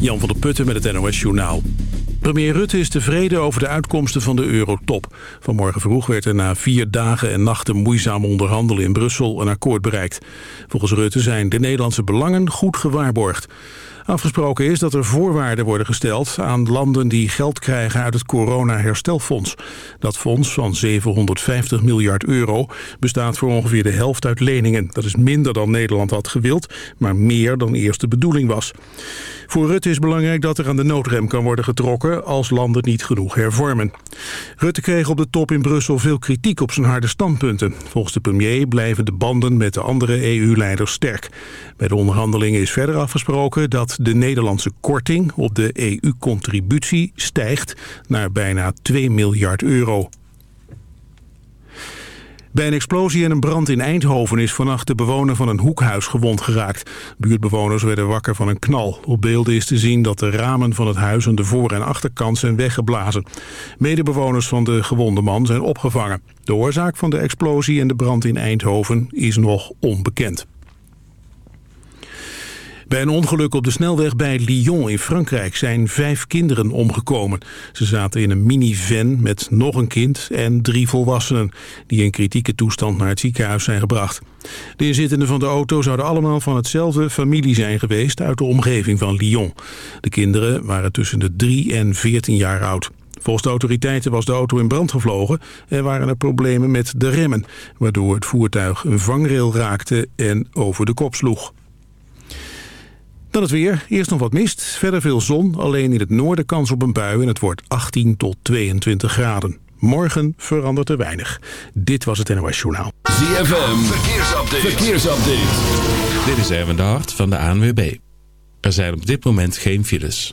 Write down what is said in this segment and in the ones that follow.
Jan van der Putten met het NOS Journaal. Premier Rutte is tevreden over de uitkomsten van de Eurotop. Vanmorgen vroeg werd er na vier dagen en nachten moeizaam onderhandelen in Brussel een akkoord bereikt. Volgens Rutte zijn de Nederlandse belangen goed gewaarborgd. Afgesproken is dat er voorwaarden worden gesteld aan landen die geld krijgen uit het corona-herstelfonds. Dat fonds van 750 miljard euro bestaat voor ongeveer de helft uit leningen. Dat is minder dan Nederland had gewild, maar meer dan eerst de bedoeling was. Voor Rutte is belangrijk dat er aan de noodrem kan worden getrokken als landen niet genoeg hervormen. Rutte kreeg op de top in Brussel veel kritiek op zijn harde standpunten. Volgens de premier blijven de banden met de andere EU-leiders sterk. Bij de onderhandelingen is verder afgesproken dat de Nederlandse korting op de EU-contributie stijgt naar bijna 2 miljard euro. Bij een explosie en een brand in Eindhoven is vannacht de bewoner van een hoekhuis gewond geraakt. Buurtbewoners werden wakker van een knal. Op beelden is te zien dat de ramen van het huis aan de voor- en achterkant zijn weggeblazen. Medebewoners van de gewonde man zijn opgevangen. De oorzaak van de explosie en de brand in Eindhoven is nog onbekend. Bij een ongeluk op de snelweg bij Lyon in Frankrijk zijn vijf kinderen omgekomen. Ze zaten in een minivan met nog een kind en drie volwassenen... die in kritieke toestand naar het ziekenhuis zijn gebracht. De inzittenden van de auto zouden allemaal van hetzelfde familie zijn geweest... uit de omgeving van Lyon. De kinderen waren tussen de 3 en 14 jaar oud. Volgens de autoriteiten was de auto in brand gevlogen en waren er problemen met de remmen... waardoor het voertuig een vangrail raakte en over de kop sloeg. Dan het weer. Eerst nog wat mist. Verder veel zon. Alleen in het noorden kans op een bui. En het wordt 18 tot 22 graden. Morgen verandert er weinig. Dit was het NOS Journaal. ZFM. Verkeersupdate. Verkeersupdate. Dit is Erwin de Hart van de ANWB. Er zijn op dit moment geen files.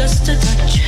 just a touch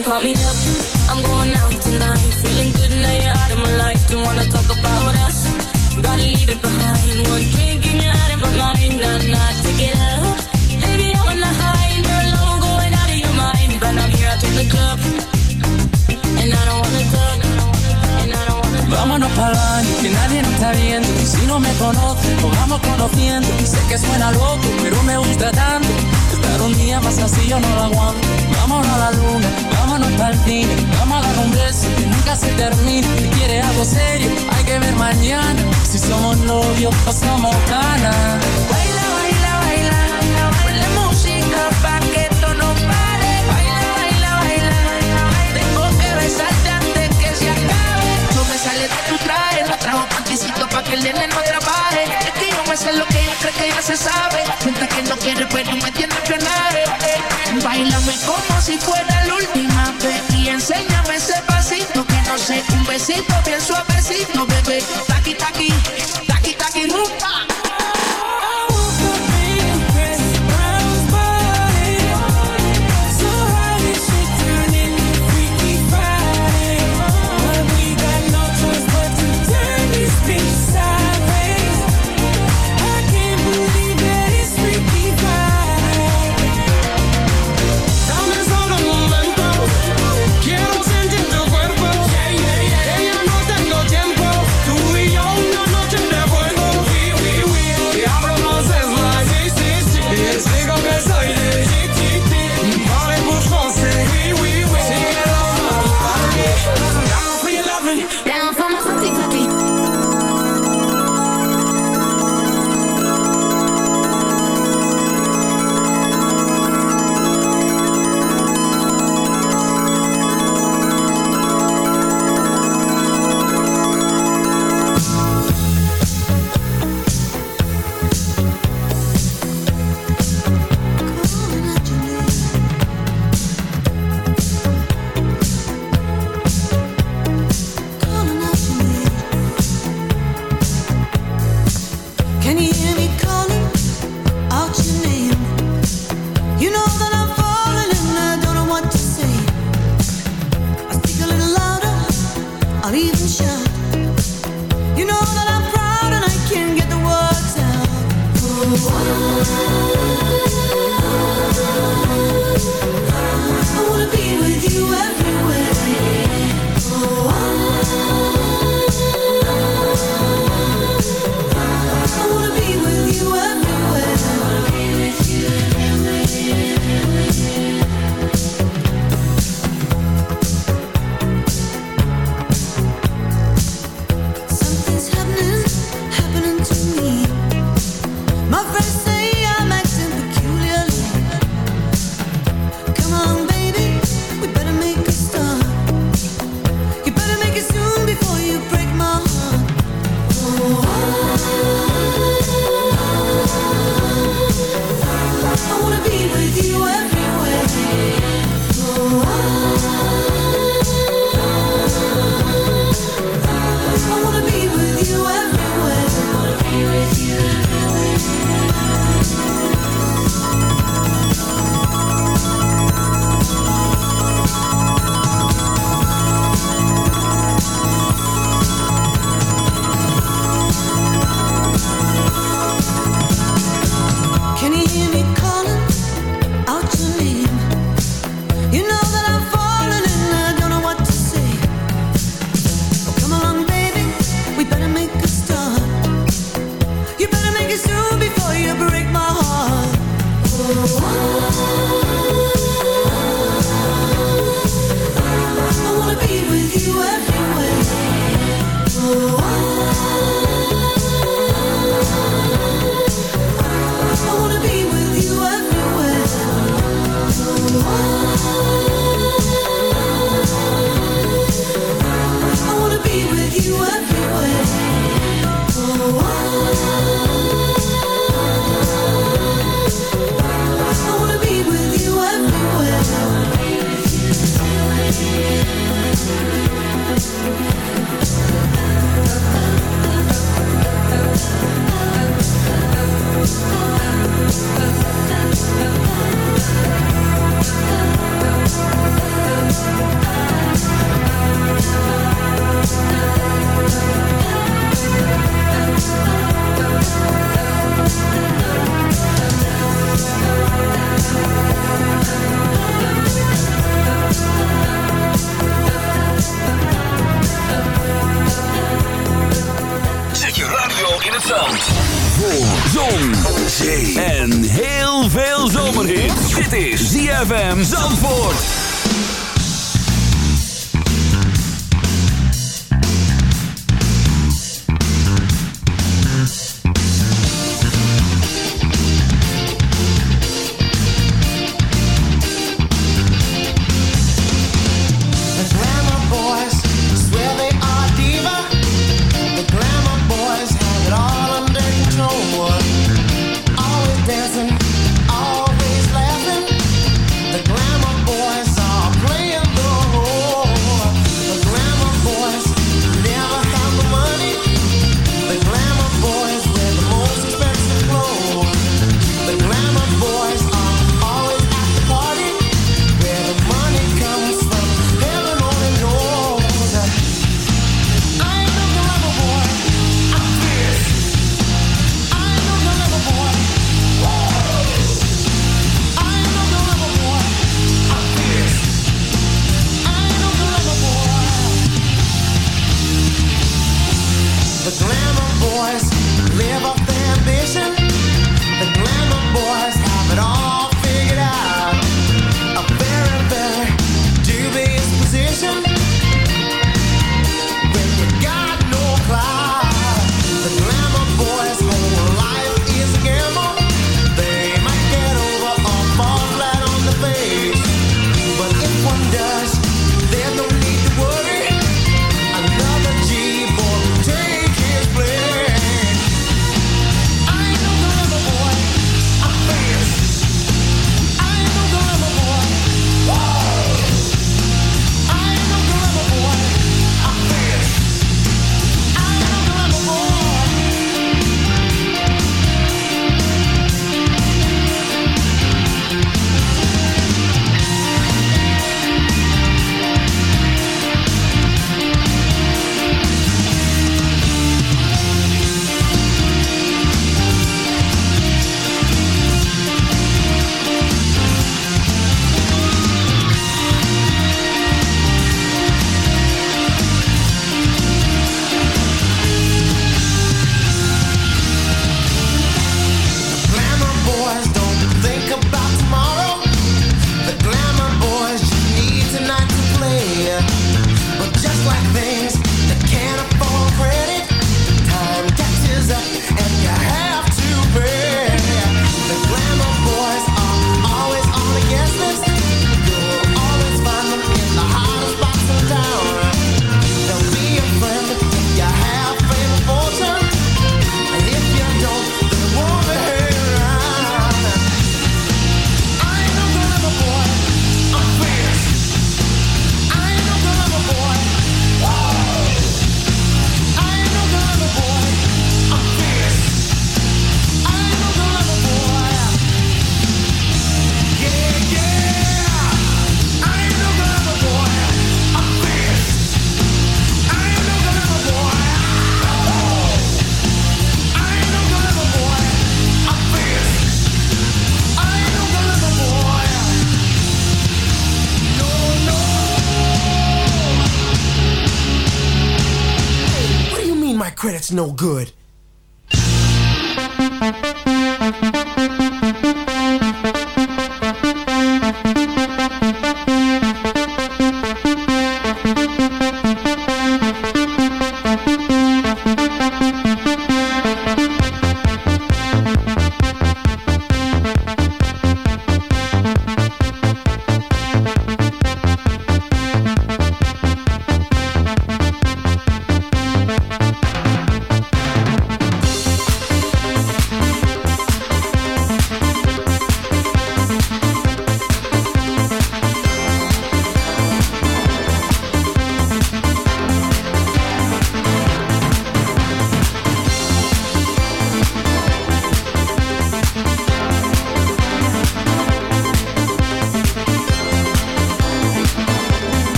Don't, call me up. I'm going out tonight. Feeling good now you're out of my life. Don't wanna talk about us. Gotta leave it behind. One drink and you're out of my mind. Nah, nah, take it out. Baby, I'm on the high. You're alone, going out of your mind. But I'm here out in the club. And I don't wanna talk. And I don't wanna talk. Vámonos para baño, que nadie nos está viendo. Si no me conoce, nos vamos conociendo. Y sé que suena loco, pero me gusta tanto. Un día más así yo no lo aguanto. Vámonos a la luna, vámonos para el cine. Vamos a un beso que nunca se termine. Si quieres algo serio, hay que ver mañana. Si somos novios o somos ganas. Baila, baila, baila. Ponle música pa' que esto no pare. Baila, baila, baila. Tengo que besarte antes que se acabe. No me sale de tu traje, no trajo panticito pa' que el nene no. Sé lo que ella cree que ya se sabe. Mientras que no quiere, pero me tiene que ganar. Bailame como si fuera la última vez y enséñame ese pasito que no sé, un besito bien suavecito, bebé. Taqui, taqui, taqui, taqui, rumba.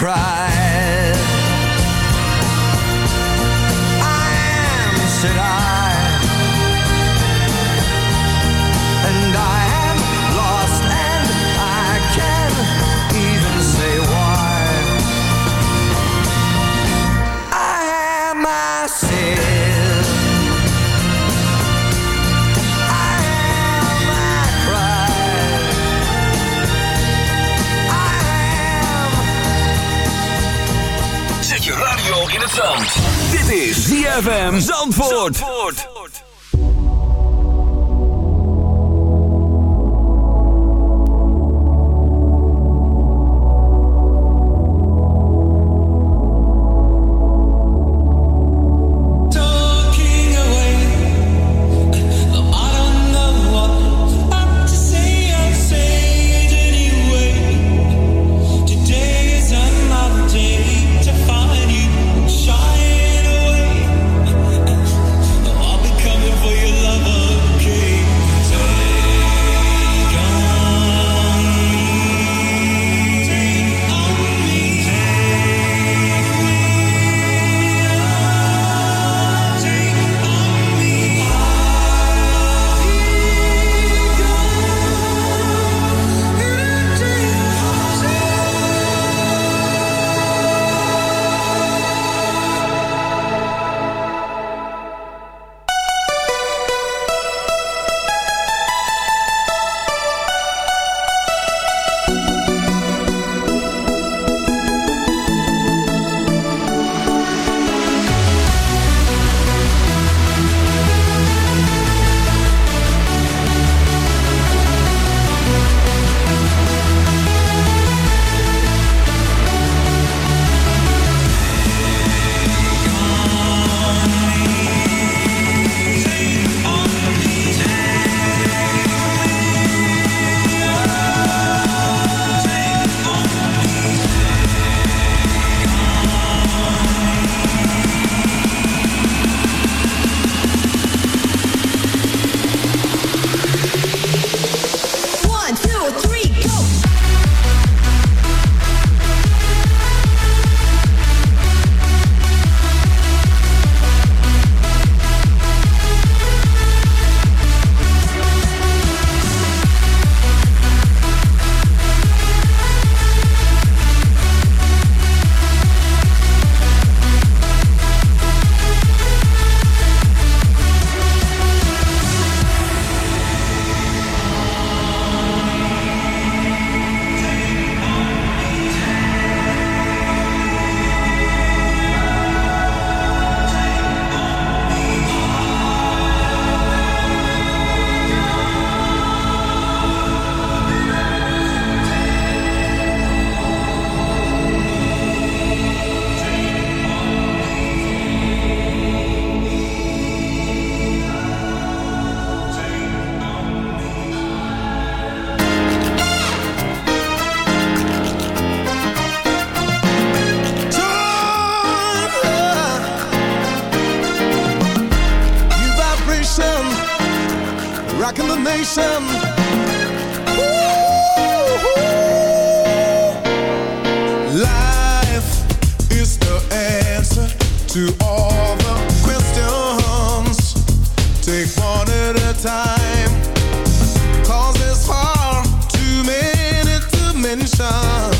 cry. rocking the nation. Life is the answer to all the questions. Take one at a time. Cause there's far too many to mention.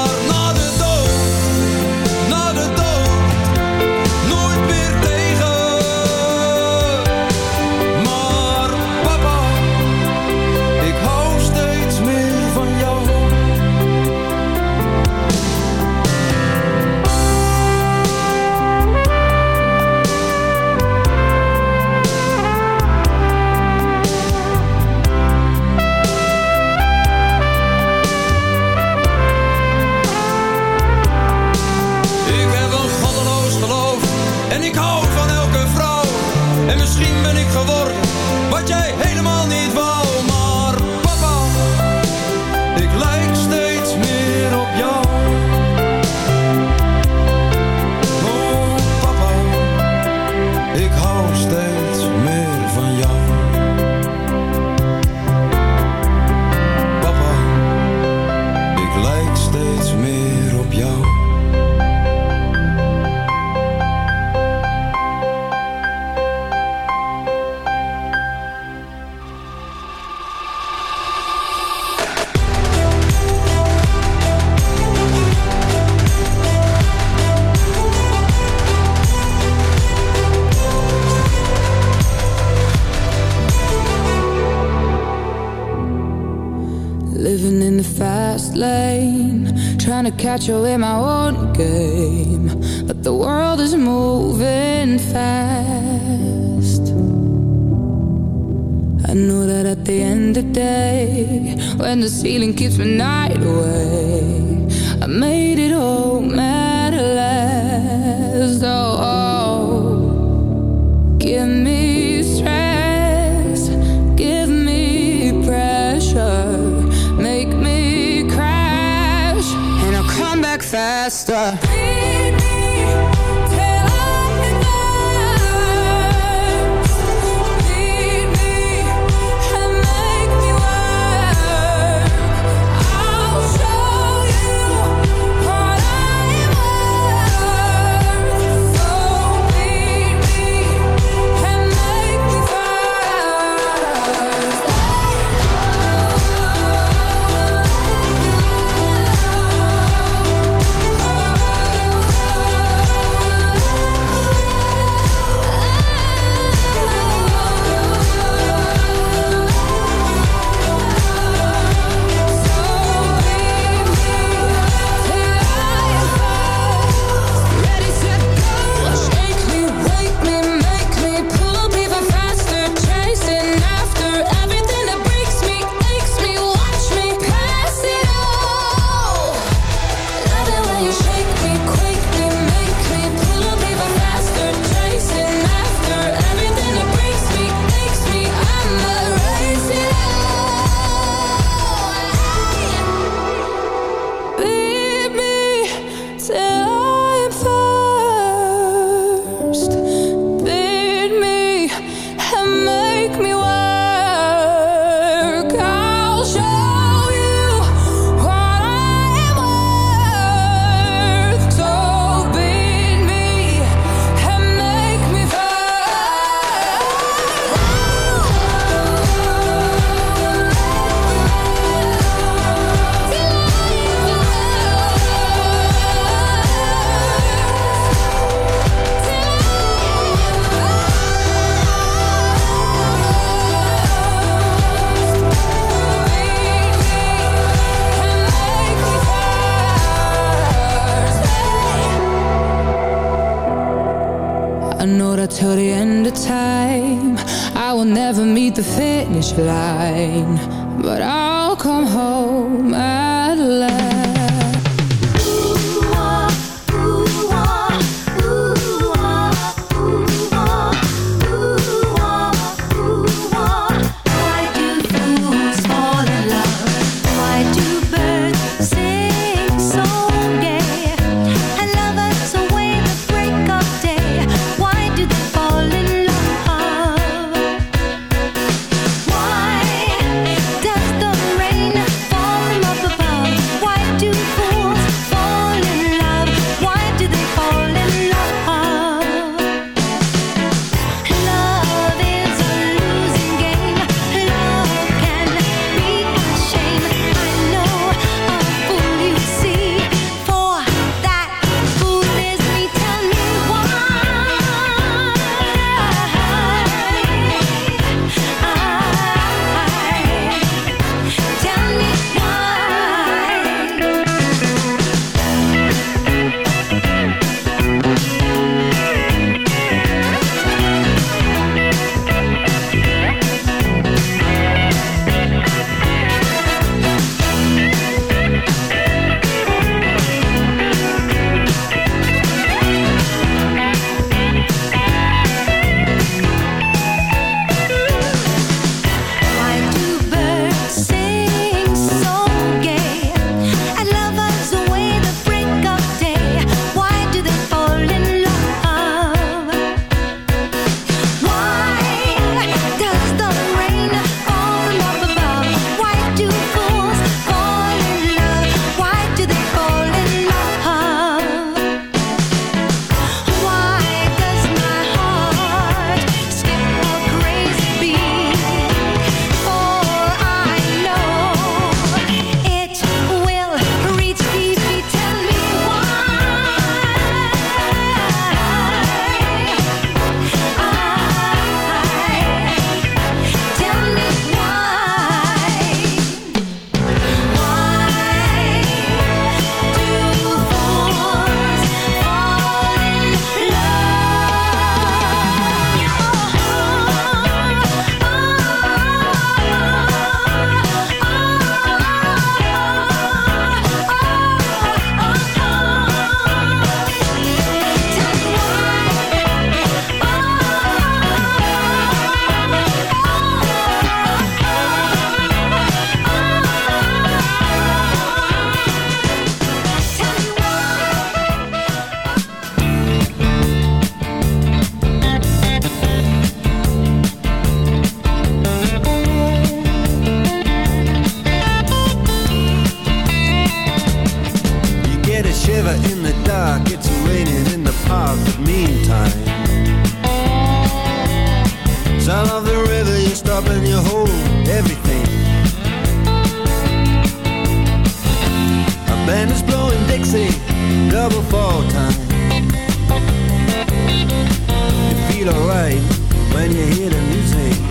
fly. everything. A band is blowing Dixie, double fall time. You feel alright when you hear the music.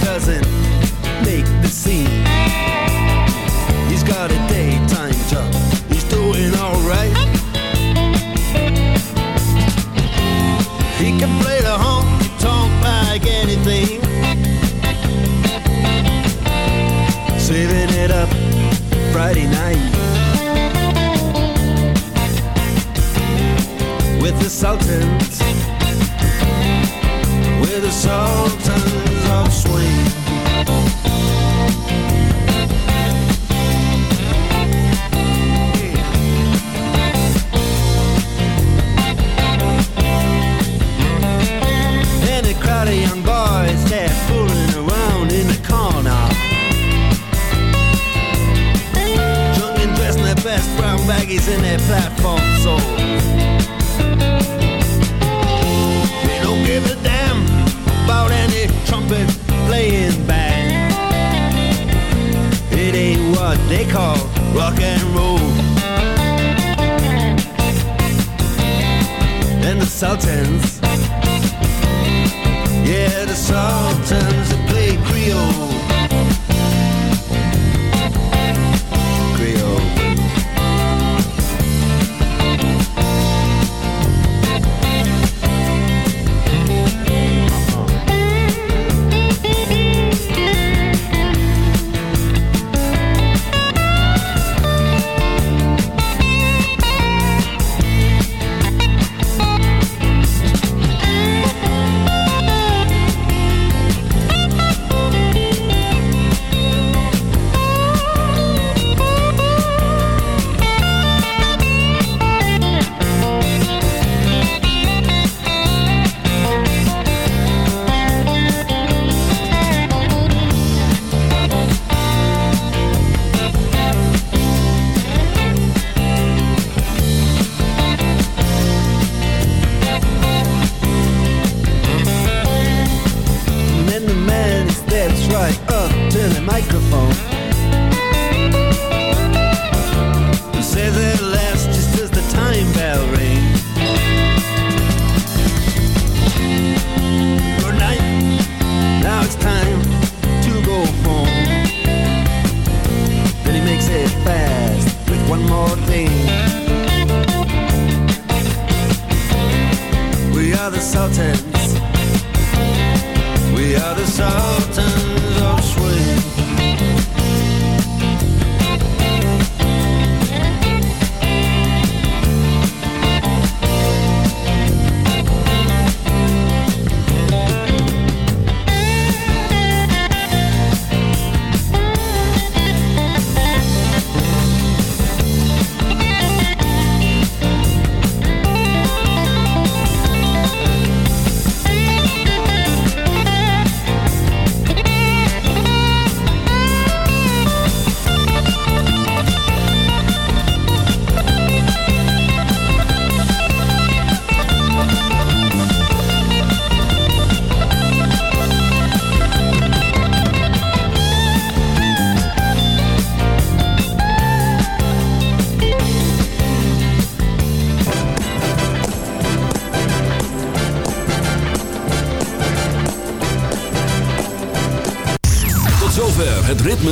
doesn't